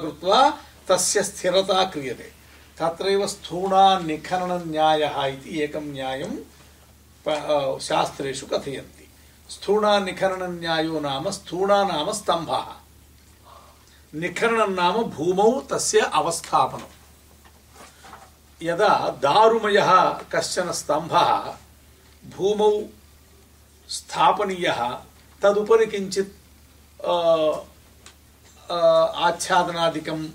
कृत्वा तस्य स्थिरता क्रियते। तत्रैव स्थूणा निखननन्यायः इति एकं न्यायं शास्त्रेषु कथयन्ति। स्थूणा निखननन्यायो नाम स्थूणा नाम स्तम्भः। निखननं नाम भूमौ तस्य अवस्थापनं यदा दारुमयः कश्चन स्तम्भः भूमौ स्थापनीयः, तदुपरि किञ्चित् आच्छादनादिकं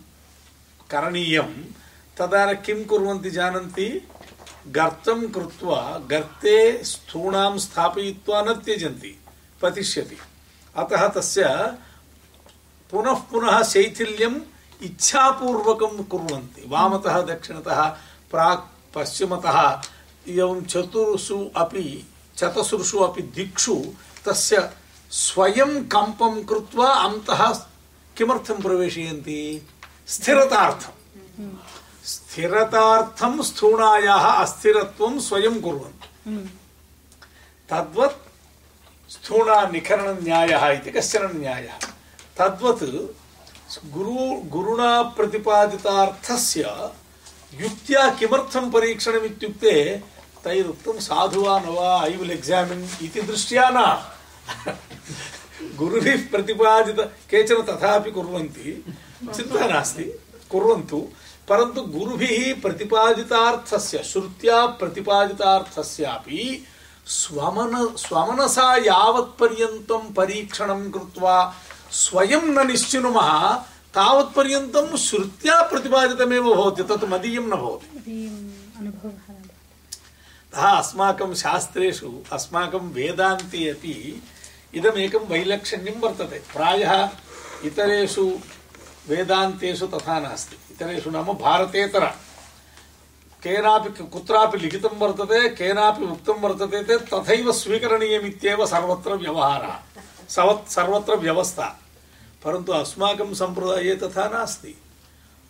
करणीयं। तदा किं कुर्वन्ति जानन्ति? गर्तं कृत्वा गर्ते स्थूणां स्थापयित्वा न त्यजन्ति, पतिष्यति। अतः तस्य पुनः पुनः शैथिल्यम् इच्छापूर्वकं कुर्वन्ति। वामतः, दक्षिणतः, प्राक् पश्चिमतः, एवं चतुर्षु अपि चतसृषु अपि दिक्षु तस्य स्वयं कम्पं कृत्वा अन्तः किमर्थं प्रवेशयन्ति? स्थिरतार्थं. स्थिरतार्थं स्थूणायाः अस्थिरत्वं स्वयं कुर्वन्ति. तद्वत् स्थूणा निखरणन्यायः इति कश्चन न्यायः. तद्वत् गुरु, गुरुणा प्रतिपादितार्थस्य युक्त्या किमर्थं परीक्षणम् इत्युक्ते तैरुक्तं साधु वा न वा ऐ विल् एक्सामिन् इति दृष्ट्या न. गुरुभिः प्रतिपादित केचन तथापि कुर्वन्ति। चिन्ता नास्ति कुर्वन्तु। परन्तु गुरुभिः प्रतिपादितार्थस्य श्रुत्या प्रतिपादितार्थस्यापि स्वमन स्वमनसा यावत्पर्यन्तं परीक्षणं कृत्वा स्वयं न निश्चिनुमः तावत्पर्यन्तं श्रुत्या प्रतिपादितमेव भवति तत् मदीयं न भवति। अतः अस्माकं शास्त्रेषु अस्माकं वेदान्ते अपि इदमेकं वैलक्षण्यं वर्तते। प्रायः इतरेषु वेदान्तेषु तथा नास्ति। इतरेषु नाम भारतेतर। केनापि कुत्रापि लिखितं वर्तते, केनापि उक्तं वर्तते चेत् तथैव स्वीकरणीयमित्येव सर्वत्र व्यवहारः। सर्वत्र व्यवस्था। परन्तु अस्माकं सम्प्रदाये तथा नास्ति।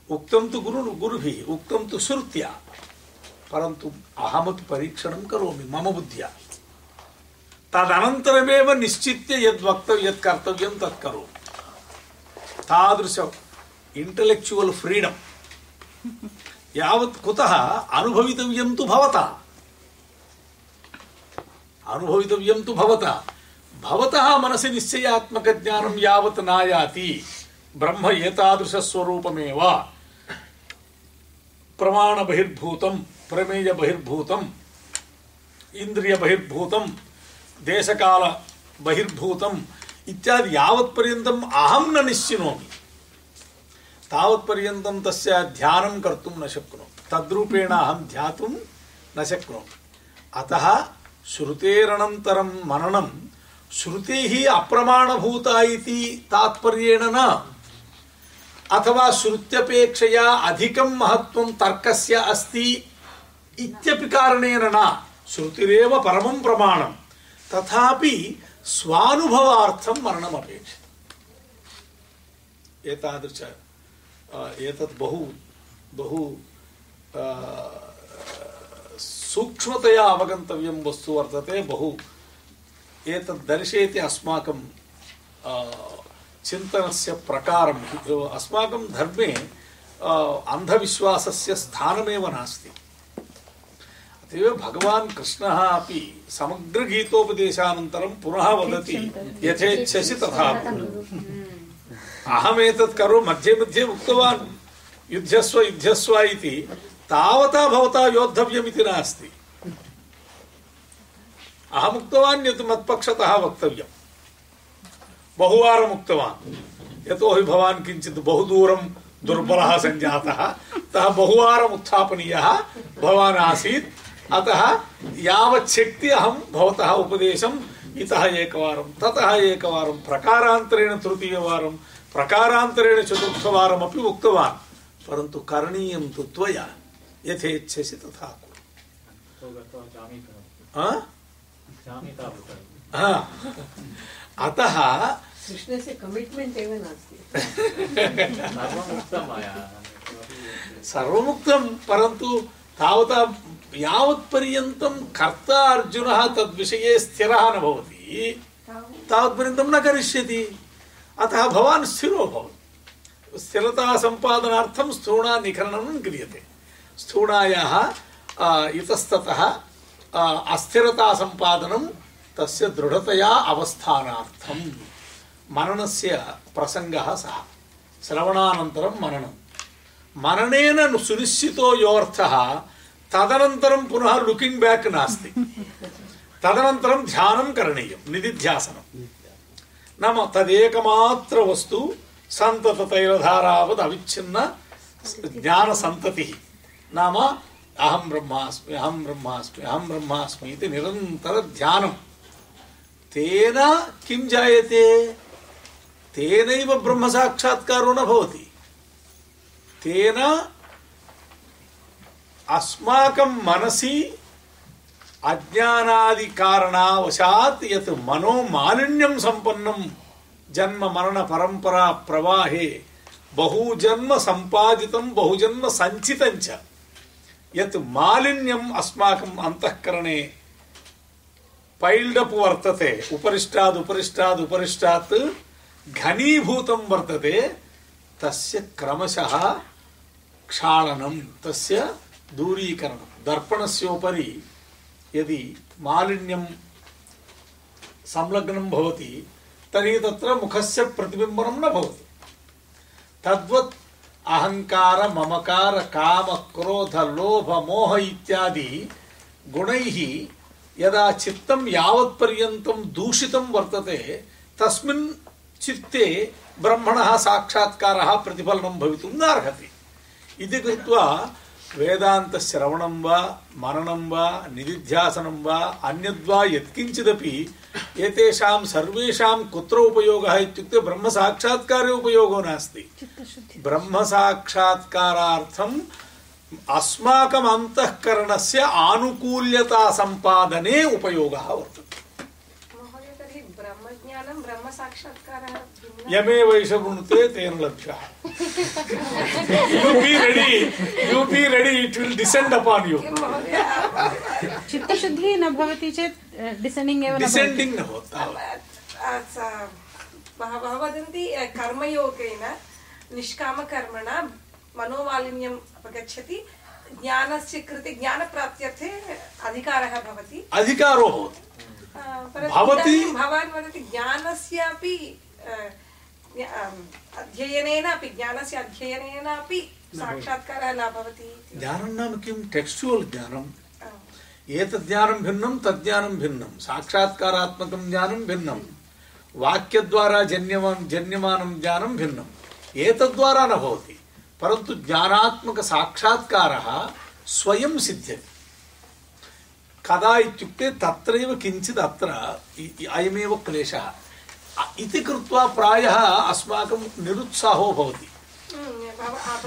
उक्तं तु गुरु गुरुभिः, उक्तं तु श्रुत्या। परन्तु अहमपि परीक्षणं करोमि, मम बुद्ध्या। तदनन्तरमेव निश्चित्य यद् वक्तव्यं यत् कर्तव्यं, तत् करोमि। तादृश इण्टलेक्चुवल् फ्रीडम् यावत् कुतः अनुभवितव्यं तु भवता। अनुभवितव्यं तु भवता। भवतः मनसि निश्चयात्मकज्ञानं यावत् नायाति। ब्रह्म एतादृशस्वरूपमेव। प्रमाणबहिर्भूतं प्रमेयबहिर्भूतम् इन्द्रियबहिर्भूतं देशकाल बहिर्भूतम इत्यादि यावत् पर्यन्तम् अहं न निश्चिनोमि। तावत् पर्यन्तं तस्य ध्यानं कर्तुं न शक्नोमि। तद्रूपेण अहं ध्यातुं न शक्नोमि। अतः श्रुतेरनन्तरं मननं श्रुतिः अप्रमाणभूता इति तात्पर्येण न। अथवा श्रुत्यपेक्षया अधिकं महत्त्वं तर्कस्य अस्ति इत्यपि कारणेन न। श्रुतिरेव परमं प्रमाणम्। तथापि स्वानुभवार्थं मरणम् अपेक्षितम् एतादृश एतत् बहु बहु सूक्ष्मतया अवगन्तव्यं वस्तु वर्तते, बहु एतत् दर्शयति अस्माकं चिन्तनस्य प्रकारम् अस्माकं धर्मे अन्धविश्वासस्य स्थानमेव नास्ति। अतएव भगवान् कृष्णः अपि समग्रगीतोपदेशानन्तरं पुनः वदति यथेच्छसि तथा अहमेतत् करो मध्ये मध्ये उक्तवान् युध्यस्व युध्यस्व इति। तावता भवता योद्धव्यमिति नास्ति। अहमुक्तवान् यत् मत्पक्षतः वक्तव्यम्। बहुवारम् उक्तवान्। यतोहि भवान् किञ्चित् बहुदूरं दुर्बलः सञ्जातः अतः बहुवारम् उत्थापनीयः भवान् आसीत्। अतः यावच्छक्ति अहं भवतः उपदेशम्। इतः एकवारं ततः एकवारं प्रकारान्तरेण तृतीयवारं प्रकारान्तरेण चतुर्थवारमपि उक्तवान्। परन्तु करणीयं तु त्वया यथेच्छसि तथा अतः कृष्णस्य कमिट्मेण्ट् एव नास्ति। सर्वमुक्तं परन्तु तावता यावत्पर्यन्तं कर्ता अर्जुनः तद्विषये स्थिरः न भवति। तावत्पर्यन्तं न करिष्यति। अतः भवान् स्थिरो भवति। स्थिरतासम्पादनार्थं स्थूणानिकरणं क्रियते। स्थूणायाः इतस्ततः अस्थिरतासम्पादनं तस्य दृढतया अवस्थानार्थं। मननस्य प्रसङ्गः सः। श्रवणानन्तरं मननं। मननेन सुनिश्चितो योऽर्थः तदनन्तरं पुनः लुकिङ्ग् बेक् नास्ति। तदनन्तरं ध्यानं करणीयं, निधिध्यासनं। नाम तदेकमात्र वस्तु सन्तततैलधारावद् अविच्छिन्न ज्ञानसन्ततिः। नाम अहं ब्रह्मास्मि अहं ब्रह्मास्मि अहं ब्रह्मास्मि इति निरन्तरध्यानं तेन किं जायते? तेनैव ब्रह्मसाक्षात्कारो न भवति। तेन अस्माकं मनसि अज्ञानादिकारणावशात् यत् मनोमालिन्यं सम्पन्नं जन्म मरण परम्परा प्रवाहे बहुजन्म सम्पादितं, बहुजन्म सञ्चितं च। यत् मालिन्यम् अस्माकम् अन्तःकरणे पैल्ड् अप् वर्तते उपरिष्टात् उपरिष्टात् उपरिष्टात् घनीभूतं वर्तते, तस्य क्रमशः क्षालनं, तस्य दूरीकरणं दर्पणस्योपरि यदि मालिन्यं संलग्नं भवति तर्हि तत्र मुखस्य प्रतिबिम्बनं न भवति तद्वत् अहङ्कार ममकार काम क्रोध लोभ मोह इत्यादि गुणैः यदा चित्तं यावत्पर्यन्तं दूषितं वर्तते तस्मिन् चित्ते ब्रह्मणः साक्षात्कारः प्रतिफलनं भवितुं नार्हति इति कृत्वा वेदान्तश्रवणं वा मननं वा निधिध्यासनं वा अन्यद्वा यत्किञ्चिदपि एतेषां सर्वेषां कुत्र उपयोगः इत्युक्ते ब्रह्मसाक्षात्कारे उपयोगो नास्ति। ब्रह्मसाक्षात्कारार्थम् अस्माकम् अन्तःकरणस्य आनुकूल्यतासम्पादने उपयोगः वर्तते। महोदय तर्हि ब्रह्मज्ञानं ब्रह्मसाक्षात्कारः यमे वैष वृणुते तेन लभ्यः you be ready you be ready it will descend upon you महोदय न भवति चेत् डिसेण्डिङ्ग् एव डिसेंडिंग न होता। बहवः वदन्ति कर्मयोगेन निष्कामकर्मणा मनोमालिन्यम् अपगच्छति। ज्ञानस्य कृते ज्ञानप्राप्त्यर्थे अधिकारः भवति। अधिकारो भवति- भवान् वदति ज्ञानस्यापि अध्ययनेन अपि ज्ञानस्य अध्ययनेन अपि साक्षात्कारः न भवति। ज्ञानं नाम किं? टेक्स्चुवल् ज्ञानं। अ, एतद् ज्ञानं भिन्नं तज्ज्ञानं भिन्नं। साक्षात्कारात्मकं ज्ञानं भिन्नं। वाक्यद्वारा जन्यमानं जन्यमानं ज्ञानं भिन्नम् एतद्वारा न भवति। परन्तु ज्ञानात्मकसाक्षात्कारः स्वयं सिद्ध्यति। कदा इत्युक्ते तत्रैव किञ्चित् अत्र अयमेव क्लेशः। इति कृत्वा प्रायः अस्माकं निरुत्साहो भवति। भव-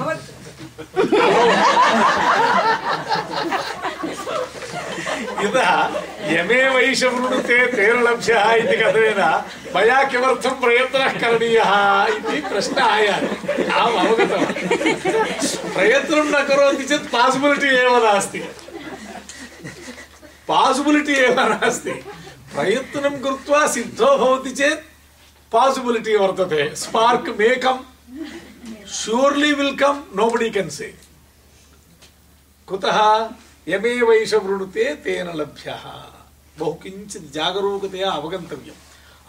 यमे वैष वृणुते तेन लभ्यः इति कथनेन मया किमर्थं प्रयत्नः करणीयः इति प्रश्नः आयाति। अहम् अवगतवान्। प्रयत्नं न करोति चेत् पासिबिलिटि एव नास्ति। पासिबिलिटि एव नास्ति। प्रयत्नं कृत्वा सिद्धो भवति चेत् पासिबिलिटि वर्तते spark मेकम् surely will come nobody can say कुतः यमे वैष वृणुते तेन लभ्यः बहु किञ्चित् जागरूकतया अवगन्तव्यम्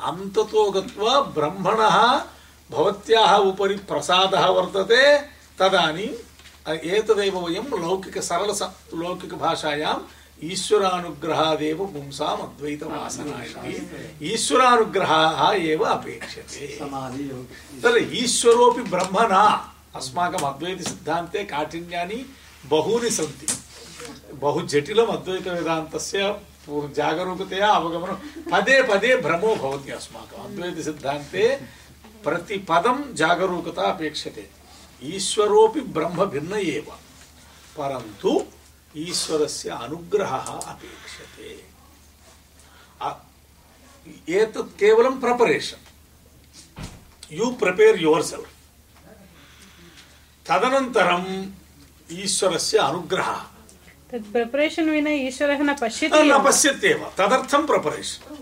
अन्ततो गत्वा ब्रह्मणः भवत्याः उपरि प्रसादः वर्तते तदानीम् एतदेव वयं लौकिक सरल लौकिकभाषायाम् ईश्वरानुग्रहादेव पुंसाम् अद्वैतवासना इति ईश्वरानुग्रहः एव अपेक्षते तर्हि ईश्वरोऽपि ब्रह्म न अस्माकम् अद्वैतसिद्धान्ते काठिन्यानि बहूनि सन्ति बहु जटिलम् अद्वैतवेदान्तस्य पूर्- जागरूकतया अवगमनं पदे पदे भ्रमो भवति अस्माकम् अद्वैतसिद्धान्ते प्रतिपदं जागरूकता अपेक्षते ईश्वरोऽपि ब्रह्म भिन्न एव परन्तु ईश्वरस्य अनुग्रहः अपेक्षते। एतत् केवलं preparation you prepare yourself तदनन्तरम् ईश्वरस्य अनुग्रहः। तत् प्रिपरेशन् विना ईश्वरः न पश्यति न। पश्यत्येव। तदर्थं प्रपरेशन्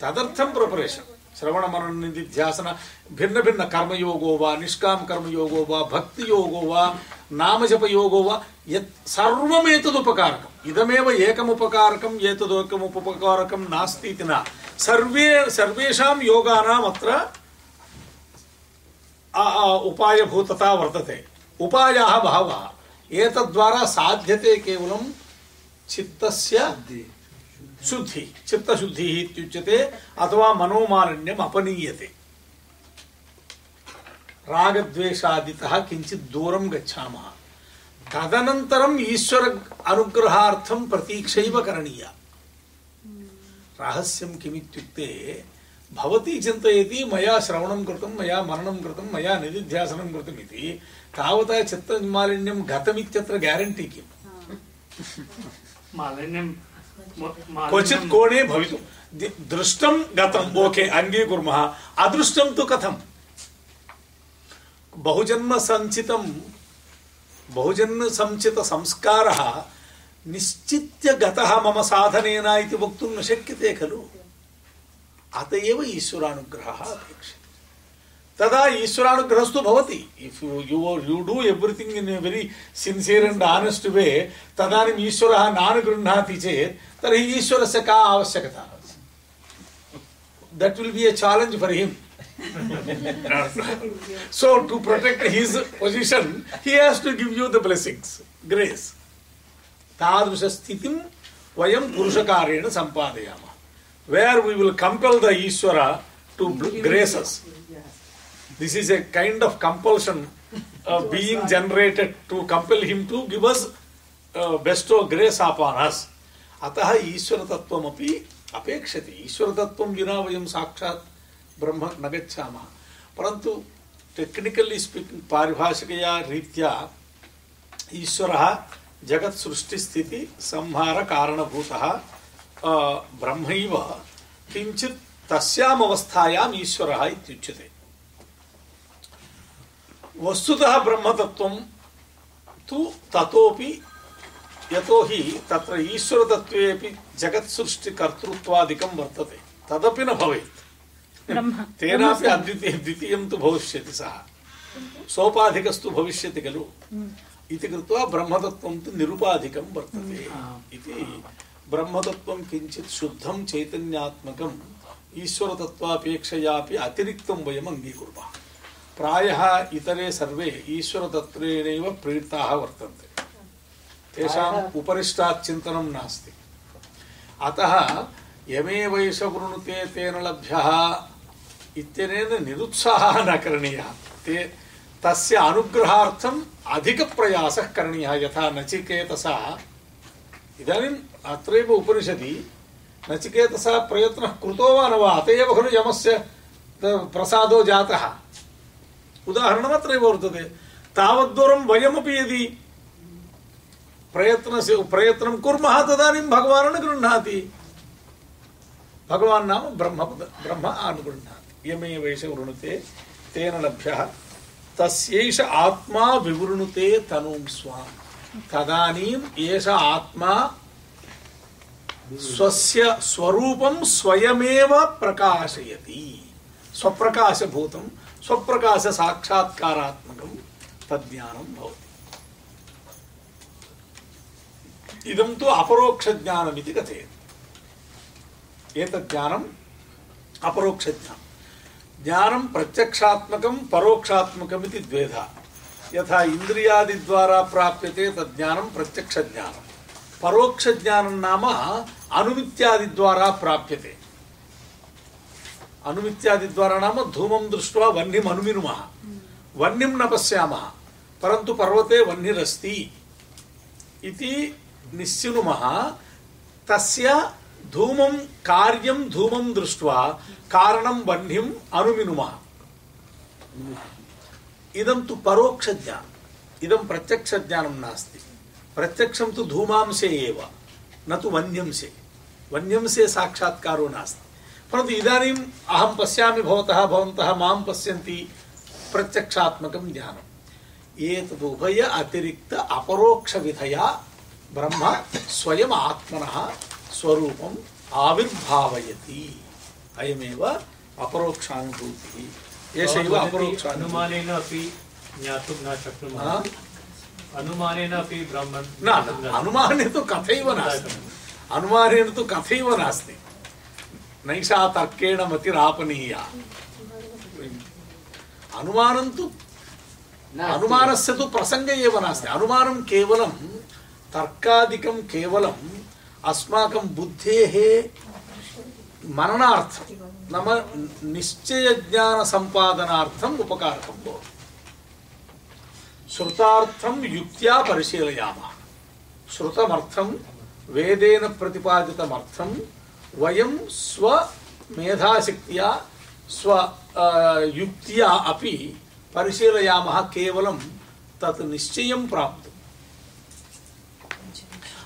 तदर्थं प्रपरेशन् श्रवण मनन निधिध्यासन भिन्न भिन्न कर्मयोगो वा निष्काम कर्मयोगो वा भक्ति योगो वा नाम जप योगो वा यत् सर्वमेतदुपकारकम्। इदमेव एकमुपकारकम् एतदोकमुपकारकं नास्ति इति न। सर्वे, सर्वेषां योगानाम् अत्र उपायभूतता वर्तते। उपायाः बहवः। एतद्वारा साध्यते केवलं चित्तस्य शुद्धि। चित्तशुद्धिः इत्युच्यते, अथवा मनोमालिन्यम् अपनीयते। रागद्वेषादितः किञ्चित् दूरं गच्छामः। तदनन्तरम् ईश्वर अनुग्रहार्थं प्रतीक्षैव करणीया। रहस्यं किमित्युक्ते भवती चिन्तयति मया श्रवणं कृतं मया मननं कृतं मया निधिध्यासनं कृतम् इति तावता चित्तमालिन्यं गतमित्यत्र ग्यारण्टी किम्? क्वचित् कोणे भवितुं दृष्टं गतम् ओके अङ्गीकुर्मः। अदृष्टं तु कथम्? बहुजन्म सञ्चितं बहुजन्म सञ्चित संस्कारः निश्चित्य गतः मम साधनेन इति वक्तुं न शक्यते खलु? अत एव ईश्वरानुग्रहः अपेक्षते। तदा ईश्वरानुग्रहस्तु भवति। If you you do everything in a very sincere and honest way तदानीम् ईश्वरः नानुगृह्णाति चेत्, तर्हि ईश्वरस्य का आवश्यकता? That will be a challenge for him. so to protect his position he has to give you the blessings grace तादृश स्थितिं वयं पुरुषकारेण सम्पादयामः where we will compel the Ishvara to grace us. This is a kind of compulsion uh, being generated to compel him to give us uh, bestow grace upon us. अतः ईश्वर तत्वमपि अपेक्षते ईश्वर तत्वं विना वयं साक्षात् ब्रह्म न गच्छामः। परन्तु टेक्निकली स्पीकिंग पारिभाषिकया रीत्या ईश्वरः जगत् सृष्टि स्थिति संहार कारणभूतः ब्रह्मैव किञ्चित् तस्याम् अवस्थायाम् ईश्वरः इत्युच्यते। वस्तुतः ब्रह्मतत्त्वं तु ततोपि यतोहि तत्र ईश्वरतत्त्वे जगत् सृष्टिकर्तृत्वादिकं वर्तते। तदपि न भवेत्। तेनापि अद्वितीय द्वितीयं तु भविष्यति सः। सोपाधिकस्तु भविष्यति खलु। इति कृत्वा ब्रह्मतत्त्वं तु निरुपाधिकं वर्तते इति ब्रह्मतत्त्वं किञ्चित् शुद्धं चैतन्यात्मकम् ईश्वरतत्त्वापेक्षयापि अतिरिक्तं वयम् अङ्गीकुर्मः। प्रायः इतरे सर्वे ईश्वरतत्त्वेनैव प्रेरिताः वर्तन्ते। तेषाम् उपरिष्टात् चिन्तनं नास्ति। अतः यमे वैश वृणुते तेन लभ्यः इत्यनेन निरुत्साहः न करणीयः ते तस्य अनुग्रहार्थम् अधिकप्रयासः करणीयः, यथा नचिकेतसा। इदानीम् अत्रैव उपनिषदि, नचिकेतसः प्रयत्नः कृतो वा न वा, अत एव खलु यमस्य प्रसादो जातः। उदाहरणमत्रैव वर्तते। तावद्दूरं वयमपि यदि प्रयत्नस्य, प्रयत्नं कुर्मः, तदानीं भगवान् न गृह्णाति भगवान् नाम ब्रह्म ब्रह्म अनुगृह्णाति। यमे वृणुते, तेन लभ्यः। तस्यैष आत्मा विवृणुते तनुं स्वाम्। तदानीम् एष आत्मा स्वस्य स्वरूपं स्वयमेव प्रकाशयति। स्वप्रकाशभूतं स्वप्रकाश साक्षात्कारात्मकं तज्ज्ञानं भवति। इदं तु अपरोक्षज्ञानमिति कथयति। एतत् ज्ञानम् अपरोक्षज्ञानं ज्ञानं प्रत्यक्षात्मकं, परोक्षात्मकमिति द्वेधा। यथा इंद्रियादिद्वारा प्राप्यते तज्ज्ञानं प्रत्यक्षज्ञानं। परोक्षज्ञानं नाम अनुमित्यादिद्वारा प्राप्यते। अनुमित्यादिद्वारा नाम धूमं दृष्ट्वा वह्निम् अनुमिनुमः। वह्निं न पश्यामः, परन्तु पर्वते वह्निरस्ति इति निश्चिनुमः। तस्य धूमं कार्यं धूमं दृष्ट्वा कारणं वह्निम् अनुमिनुमः। इदं तु परोक्ष ज्ञानम् इदं प्रत्यक्ष ज्ञानं नास्ति। प्रत्यक्षं तु धूमांसे एव, न तु वन्यंसे वन्यंसे साक्षात्कारो नास्ति। परन्तु इदानीम् अहं पश्यामि भवतः, भवन्तः माँ पश्यन्ति प्रत्यक्षात्मकं ज्ञानम् एतदुभय अतिरिक्त अपरोक्षविधया ब्रह्म स्वयम् आत्मनः स्वरूपम् आविर्भावयति। अयमेव अपरोक्षानुभूतिः। एषैव अनुमानेन अपि ज्ञातुं न? शक्नुमः। अनुमानेन अपि ब्रह्म न न, अनुमाने तु कथैव नास्ति। अनुमानेन तु कथैव नास्ति। नैषा तर्केण मतिरापनीया। अनुमानं तु अनुमानस्य तु प्रसङ्ग एव नास्ति। अनुमानं केवलं तर्कादिकं केवलम् अस्माकं बुद्धेः मननार्थं नाम निश्चयज्ञानसम्पादनार्थम् उपकारकं भवति। श्रुतार्थं युक्त्या परिशीलयामः। श्रुतमर्थं, वेदेन प्रतिपादितमर्थं, वयं स्वमेधाशक्त्या, स्व युक्त्या अपि परिशीलयामः, केवलं तत् निश्चयं प्राप्तुम्।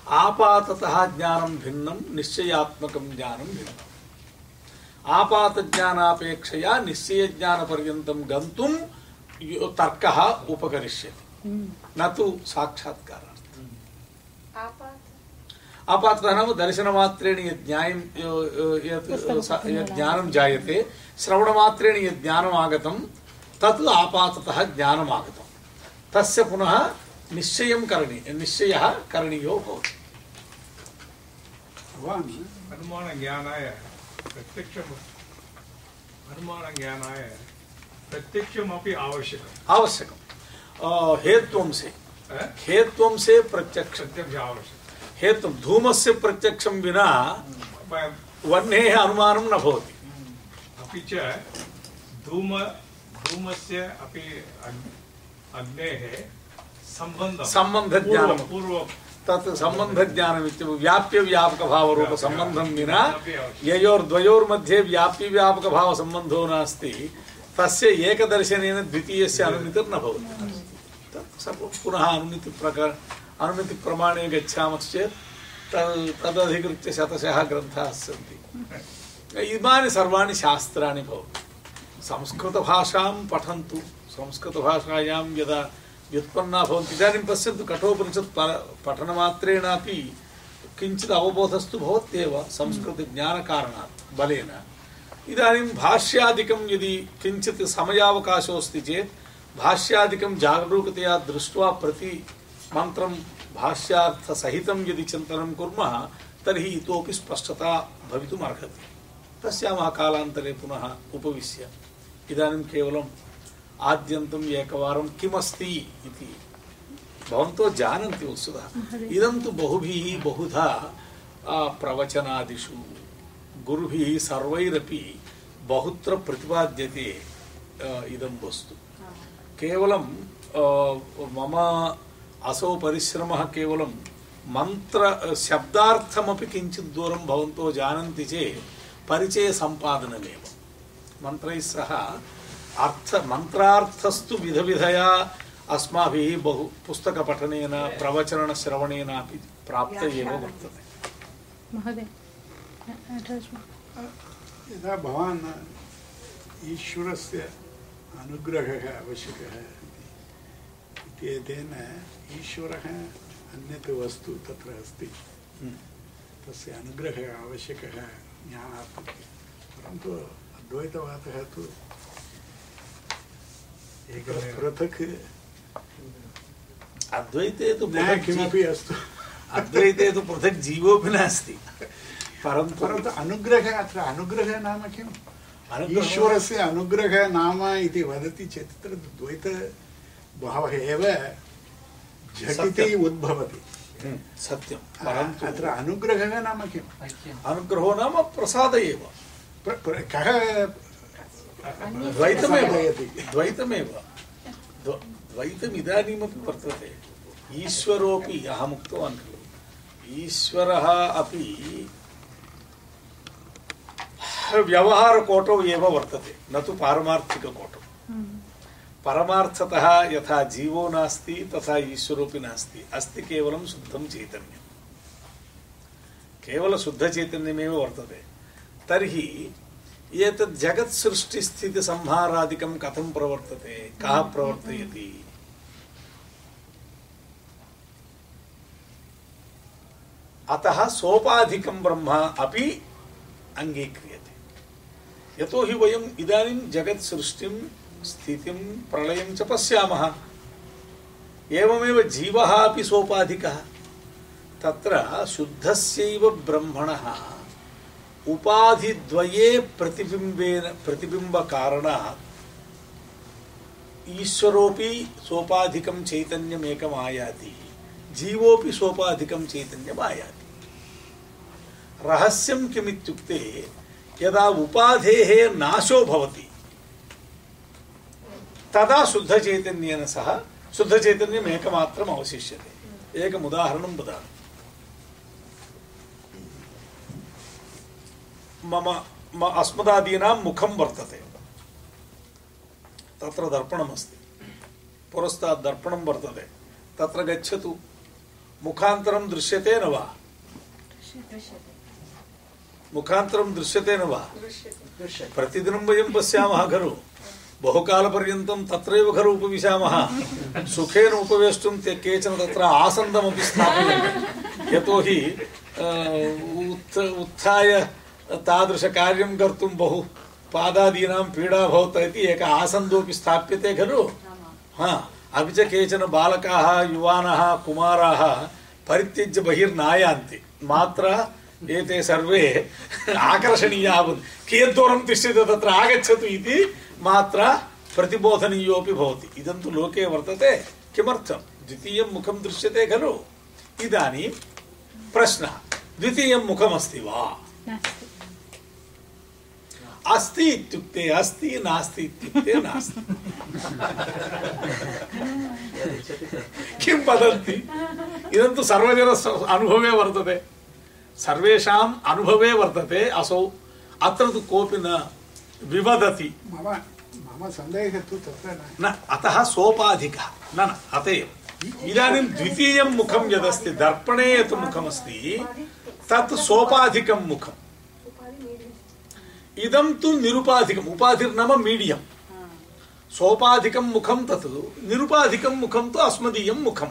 आपाततः ज्ञानं भिन्नं निश्चयात्मकं ज्ञानं भिन्नम् आपातज्ञानापेक्षया निश्चयज्ञानपर्यन्तं गन्तुं यो- तर्कः उपकरिष्यति। न तु साक्षात्कारार्थम्। आपात। आपाततः नाम दर्शनमात्रेण यत् ज्ञायं यत् ज्ञानं जायते श्रवणमात्रेण यत् ज्ञानम् आगतं तत् आपाततः ज्ञानम् आगतं तस्य पुनः निश्चयं करणीय निश्चयः करणीयो भवति। आवश्यकम्। आवश्यकं हेत्वंसे अ? हेत्वंसे प्रत्यक्ष। प्रत्यक्ष आवश्यकम् हेतुं धूमस्य प्रत्यक्षं विना वयं वह्नेः अनुमानं न भवति। अपि च धूम धूमस्य अपि अग्- अग्नेः सम्बन्धं सम्बन्धज्ञानं पूर्वं पूर्वं तत् सम्बन्धज्ञानम् इत्युक्ते व्याप्यव्यापकभावरूपसम्बन्धं विना अपि आवश्यकम्। ययोर्द्वयोर्मध्ये व्याप्यव्यापकभावसम्बन्धो नास्ति, तस्य एकदर्शनेन द्वितीयस्य अनुमितिर्न भवति तत् सर्वं पुनः अनुमितिप्रकार अनुमितिप्रमाणे गच्छामश्चेत् तद् तदधिकृत्य शतशः ग्रन्थाः सन्ति। इमानि सर्वाणि शास्त्राणि भवन्ति। संस्कृतभाषां पठन्तु। संस्कृतभाषायां यदा व्युत्पन्ना भवन्ति इदानीं पश्यन्तु कठोपनिषत् पठनमात्रेणापि किञ्चित् अवबोधस्तु भवत्येव संस्कृतज्ञानकारणात्, बलेन। इदानीं भाष्यादिकं यदि किञ्चित् समयावकाशोऽस्ति चेत् भाष्यादिकं जागरूकतया दृष्ट्वा प्रति मन्त्रं भाष्यार्थसहितं यदि चिन्तनं कुर्मः, तर्हि इतोपि स्पष्टता भवितुम् अर्हति पश्यामः कालान्तरे पुनः उपविश्य। इदानीं केवलम् आद्यन्तम् एकवारं किमस्ति इति। भवन्तो जानन्ति वस्तुतः। इदं तु बहुभिः बहुधा प्रवचनादिषु। गुरुभिः सर्वैरपि बहुत्र प्रतिपाद्यते इदं वस्तु। केवलं मम असौ परिश्रमः केवलं मन्त्र शब्दार्थमपि किञ्चित् दूरं भवन्तो जानन्ति चेत् परिचयसम्पादनमेव। मन्त्रैः सह अर्थ मन्त्रार्थस्तु विधविधया अस्माभिः बहु पुस्तकपठनेन प्रवचनश्रवणेनापि प्राप्त एव वर्तते। यदा भवान् ईश्वरस्य अनुग्रहः आवश्यकः इत्येतेन ईश्वरः अन्यत् वस्तु तत्र अस्ति। तस्य अनुग्रहः आवश्यकः ज्ञानार्थं। परन्तु अद्वैतवादः तु पृथक्। अद्वैते तु किमपि अस्तु। अद्वैते तु पृथक् जीवोऽपि नास्ति। परन्तु परन्तु अनुग्रहः अत्र अनुग्रहः नाम किम्? अनुग्रहो- ईश्वरस्य अनुग्रहः नाम इति वदति चेत् तत्र द्वैतभावः एव झटिति उद्भवति। हम्म, सत्यं परन्तु अत्र अनुग्रहः नाम किम्? अनुग्रहो नाम प्रसाद एव। कः द्वैतमेव प्रसादयति? द्वैतमेव। द्व- द्वैतम् इदानीमपि वर्तते। ईश्वरोऽपि अहम् उक्तवान् खलु। ईश्वरः अपि व्यवहारकोटौ एव वर्तते, न तु पारमार्थिककोटौ। परमार्थतः यथा जीवो नास्ति, तथा ईश्वरोऽपि नास्ति। अस्ति केवलं शुद्धं चैतन्यं केवलशुद्धचैतन्यमेव वर्तते। तर्हि एतत् जगत् सृष्टिस्थितिसंहारादिकं कथं प्रवर्तते? कः प्रवर्तयति? अतः सोपाधिकं ब्रह्म अपि अङ्गीक्रियते। यतोहि वयम् इदानीं जगत् सृष्टिं स्थितिं, प्रलयं च पश्यामः। एवमेव जीवः अपि सोपाधिकः। तत्र शुद्धस्यैव ब्रह्मणः। उपाधिद्वये प्रतिबिम्बेन प्रतिबिम्बकारणात् ईश्वरोऽपि सोपाधिकं चैतन्यमेकमायाति, जीवोऽपि सोपाधिकं चैतन्यमायाति। रहस्यं किमित्युक्ते, यदा उपाधेः नाशो भवति, तदा शुद्धचैतन्येन सह शुद्धचैतन्यम् एकमात्रम् अवशिष्यते। एकम् उदाहरणं वदामि। मम म अस्मदादीनां मुखं वर्तते तत्र दर्पणमस्ति पुरस्तात् दर्पणं वर्तते तत्र गच्छतु मुखान्तरं दृश्यते न वा मुखान्तरं दृश्यते न वा प्रतिदिनं वयं पश्यामः खलु बहुकालपर्यन्तं तत्रैव खलु उपविशामः सुखेन उपवेष्टुं ते केचन तत्र आसन्दमपि स्थापयन्ति यतोहि अ, उत्थ उत्थाय तादृशकार्यं कर्तुं बहु पादादीनां पीडा भवति इति एकः आसन्दोपि स्थाप्यते खलु हा अपि च केचन बालकाः युवानः कुमाराः परित्यज्य बहिर्नायान्ति मात्रा एते सर्वे आकर्षणीयाः भवन्ति कियद्दूरं तिष्ठति तत्र आगच्छतु इति मात्रा प्रतिबोधनीयोऽपि भवति इदं तु लोके वर्तते किमर्थं द्वितीयं मुखं दृश्यते खलु इदानीं प्रश्नः द्वितीयं मुखमस्ति वा नास्ति अस्ति इत्युक्ते अस्ति नास्ति इत्युक्ते नास्ति किं वदन्ति इदं तु सर्वजन अनुभवे वर्तते सर्वेषाम् अनुभवे वर्तते असौ अत्र तु कोऽपि न विवदति मम मम सन्देहः तु तत्र न न अतः सोपाधिकः न न अत एव इदानीं द्वितीयं मुखं यदस्ति दर्पणे यत् मुखमस्ति तत् सोपाधिकं मुखम् इदं तु निरुपाधिकम् उपाधिर्नाम मीडियम्। सोपाधिकं मुखं तत् निरुपाधिकं मुखं तु अस्मदीयं मुखं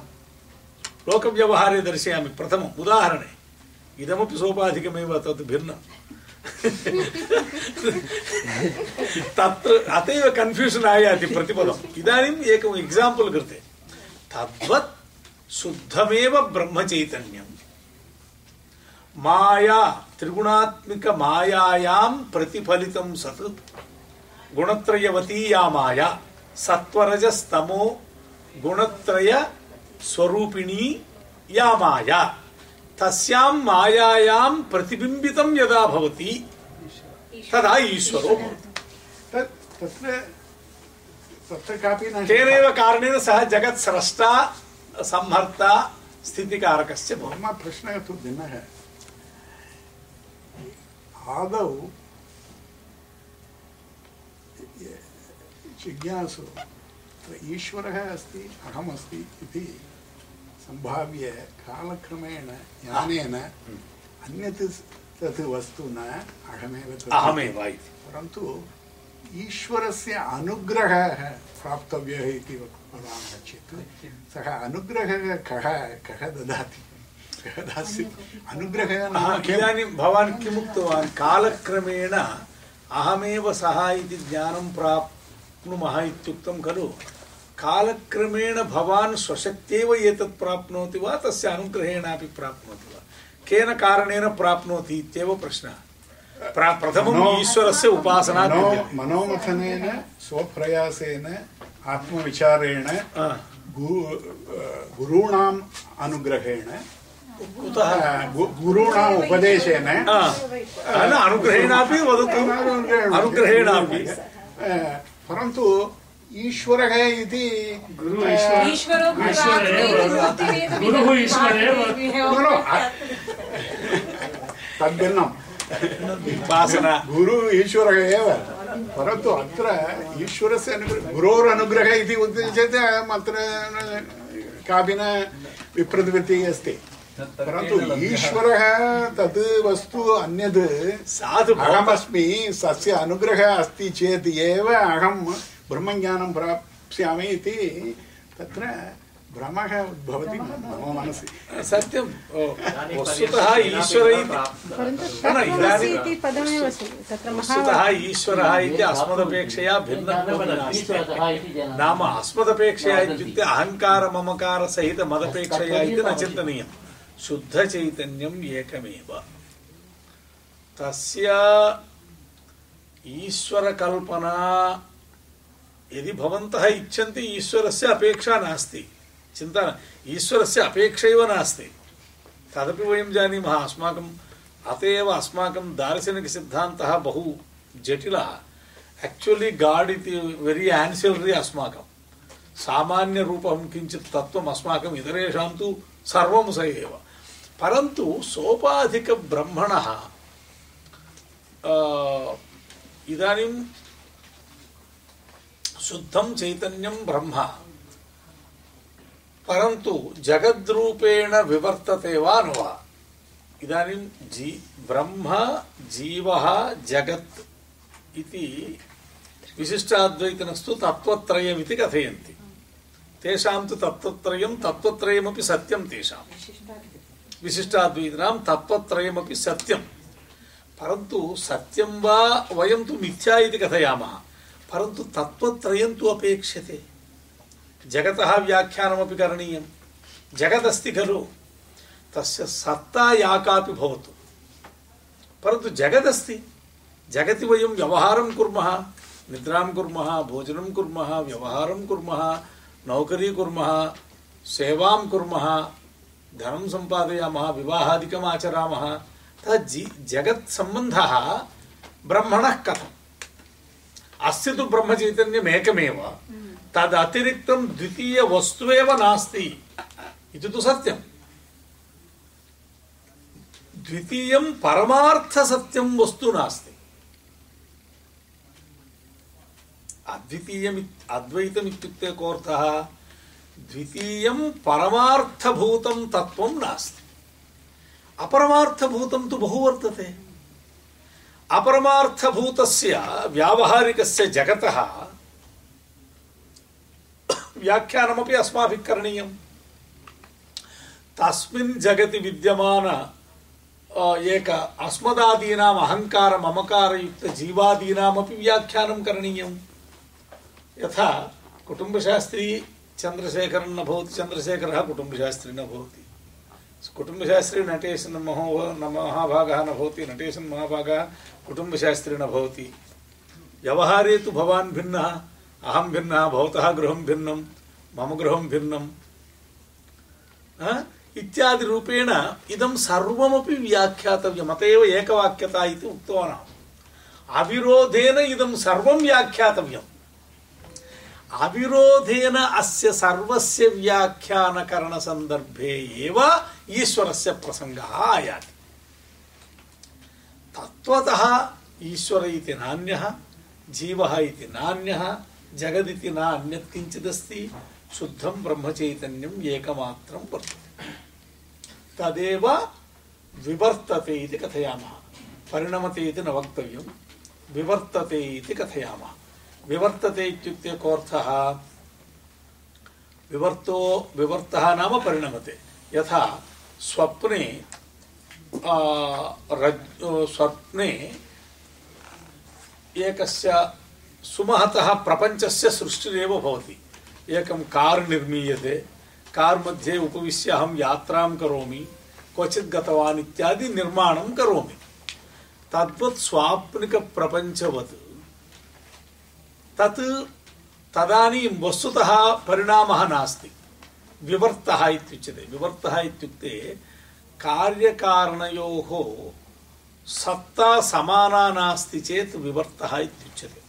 लोकव्यवहारे दर्शयामि प्रथमम् उदाहरणे। इदमपि सोपाधिकमेव तत् भिन्नं। तत्र अत एव कन्फ्यूषन् आयाति प्रतिपदम्। इदानीम् एकम् एक्साम्पल् कृते। तद्वत् शुद्धमेव ब्रह्मचैतन्यं माया त्रिगुणात्मिकमायायां प्रतिफलितं सत्। गुणत्रयवती या माया सत्वरजस्तमो गुणत्रय स्वरूपिणी या माया। तस्यां मायायां प्रतिबिम्बितं यदा भवति तदा ईश्वरो तेनैव कारणेन सः जगत् स्रष्टा संहर्ता स्थितिकारकस्य मम प्रश्नः तु भिन्नः। आदौ जिज्ञासु तत्र ईश्वरः अस्ति अहमस्ति इति सम्भाव्य कालक्रमेण ज्ञानेन अन्यत् तत् वस्तु न अहमेव अहमेव इति। परन्तु ईश्वरस्य अनुग्रहः प्राप्तव्यः इति वदामः चेत् सः अनुग्रहः कः कः ददाति? अनुग्रहः? इदानीं भवान् किम् उक्तवान्? कालक्रमेण अहमेव सः इति ज्ञानं प्राप्नुमः इत्युक्तं खलु। कालक्रमेण भवान् स्वशक्त्येव एतत् प्राप्नोति वा? तस्य अनुग्रहेणापि प्राप्नोति वा? केन कारणेन प्राप्नोति इत्येव प्रश्नः। प्रा प्रथमम् ईश्वरस्य उपासना। मनोमथनेन स्वप्रयासेन आत्मविचारेण गुरूणाम् अनुग्रहेण कुतः गुरूणाम् उपदेशेन हा, न अनुग्रहेणापि वदतु। अनुग्रहेणापि। परन्तु ईश्वरः इति गुरु ईश्वर। तद्भिन्नं। उपासना। गुरु ईश्वरः एव। परन्तु अत्र ईश्वरस्य अनुग्रह गुरोरनुग्रहः इति चेत् अहम् अत्र कापि न विप्रतिवृत्तिः अस्ति। परन्तु ईश्वरः तत् वस्तु अन्यद् साधु भवतः अहमस्मि सस्य अनुग्रहः अस्ति चेत् एव अहं ब्रह्मज्ञानं प्राप्स्यामि इति तत्र भ्रमः उद्भवति मम मनसि। सत्यं वस्तुतः ईश्वर इति वस्तुतः ईश्वरः इति अस्मदपेक्षया भिन्नं नाम अस्मदपेक्षया इत्युक्ते अहङ्कार इति न चिन्तनीयं शुद्धचैतन्यम् एकमेव तस्य ईश्वरकल्पना यदि भवन्तः इच्छन्ति, ईश्वरस्य अपेक्षा नास्ति। चिन्ता ईश्वरस्य अपेक्षैव नास्ति। तदपि वयं जानीमः, अस्माकम्, अत एव अस्माकं दार्शनिकसिद्धान्तः बहु जटिलः। आक्चुलि गाड् इति वेरि आन्सिलरि अस्माकं। सामान्यरूपं किञ्चित् तत्त्वम् अस्माकम् इतरेषां तु सर्वं स एव। परन्तु सोपाधिकब्रह्मणः इदानीं शुद्धं चैतन्यं ब्रह्म। परन्तु जगद्रूपेण विवर्तते वा न वा, इदानीं जी, ब्रह्म, जीवः, जगत् इति विशिष्टाद्वैतनस्तु तत्त्वत्रयमिति कथयन्ति। तेषां तु तत्त्वत्रयं, तत्त्वत्रयमपि सत्यं तेषां विशिष्टाद्वैतनां तत्त्वत्रयमपि सत्यं परन्तु सत्यं वा वयं तु मिथ्या इति कथयामः। परन्तु तत्त्वत्रयं तु अपेक्ष्यते। जगतः व्याख्यानमपि करणीयं जगदस्ति खलु। तस्य सत्ता या कापि भवतु। परन्तु जगदस्ति। जगति वयं व्यवहारं कुर्मः, निद्रां कुर्मः, भोजनं कुर्मः, व्यवहारं कुर्मः, नौकरी कुर्मः, सेवां कुर्मः धनं सम्पादयामः विवाहादिकम् आचरामः तथा जी जगत्सम्बन्धः ब्रह्मणः कथम्? अस्य तु ब्रह्मचैतन्यमेकमेव। तदतिरिक्तं द्वितीयवस्तु एव नास्ति। इति तु सत्यम्। द्वितीयं परमार्थसत्यं वस्तु नास्ति। अद्वितीयम् अद्वैतम् इत्युक्ते कोऽर्थः? द्वितीयं परमार्थभूतं तत्त्वं नास्ति। अपरमार्थभूतं तु बहु वर्तते। अपरमार्थभूतस्य व्यावहारिकस्य जगतः व्याख्यानमपि अस्माभिः करणीयम् तस्मिन् जगति विद्यमान एक अस्मदादीनाम् अहङ्कार ममकारयुक्तजीवादीनामपि व्याख्यानं करणीयम् यथा कुटुम्बशास्त्री चन्द्रशेखरन् न भवति चन्द्रशेखरः कुटुम्बशास्त्री न भवति। कुटुम्बशास्त्री नटेशन् महो न महाभागः न भवति, नटेशन् महाभागः कुटुम्बशास्त्री न भवति। व्यवहारे तु भवान् भिन्नः, अहं भिन्नः, भवतः गृहं भिन्नं, मम गृहं भिन्नं। इत्यादि रूपेण इदं सर्वमपि व्याख्यातव्यम्, अत एव एकवाक्यता इति उक्तवान् अविरोधेन इदं सर्वं व्याख्यातव्यम्। अविरोधेन अस्य सर्वस्य व्याख्यानकरणसन्दर्भे एव ईश्वरस्य प्रसङ्गः आयाति। तत्त्वतः ईश्वर इति नान्यः, जीवः इति नान्यः जगदिति न अन्यत् किञ्चिदस्ति शुद्धं ब्रह्मचैतन्यम् एकमात्रं वर्तते। तदेव विवर्तते इति कथयामः। परिणमते इति न वक्तव्यं। विवर्तते इति कथयामः। विवर्तते इत्युक्ते कोऽर्थः? विवर्तो, विवर्तः नाम परिणमते। यथा स्वप्ने स्वप्ने एकस्य सुमहतः प्रपञ्चस्य सृष्टिरेव भवति। एकं कार् निर्मीयते, कार् मध्ये उपविश्य अहं यात्रां करोमि, क्वचित् गतवान् इत्यादि निर्माणं करोमि। तद्वत् स्वाप्निकप्रपञ्चवत्। तत् तदानीं वस्तुतः परिणामः नास्ति। विवर्तः इत्युच्यते। विवर्तः इत्युक्ते कार्यकारणयोः सत्ता समाना नास्ति चेत् विवर्तः इत्युच्यते।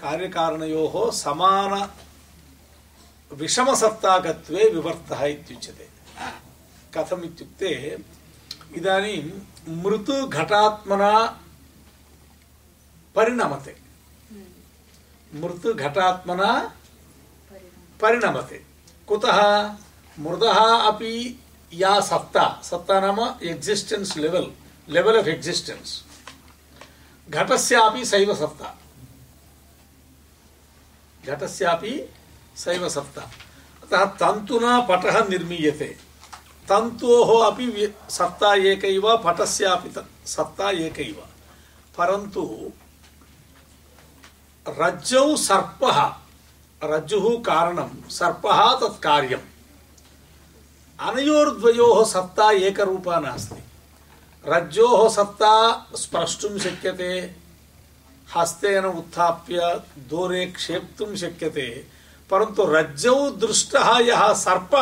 कार्यकारणयोः समान विषमसत्ताकत्वे विवर्तः इत्युच्यते। कथम् इत्युक्ते, इदानीं मृत् घटात्मना परिणमते। मृत् घटात्मना परिणमते। कुतः मृदः अपि या सत्ता सत्ता नाम existence level level of existence घटस्यापि सैव सत्ता। घटस्यापि सैव सत्ता। अतः तन्तुना पटः निर्मीयते। तन्तोः अपि सत्ता एकैव, पटस्यापि सत्ता एकैव। परन्तु रज्जौ सर्पः, रज्जुः कारणं, सर्पः तत् कार्यम् अनयोर्द्वयोः सत्ता एकरूपा नास्ति। रज्जोः सत्ता स्प्रष्टुं शक्यते, हस्तेन उत्थाप्य दूरे क्षेप्तुं शक्यते, परन्तु रज्जौ दृष्टः यः सर्पः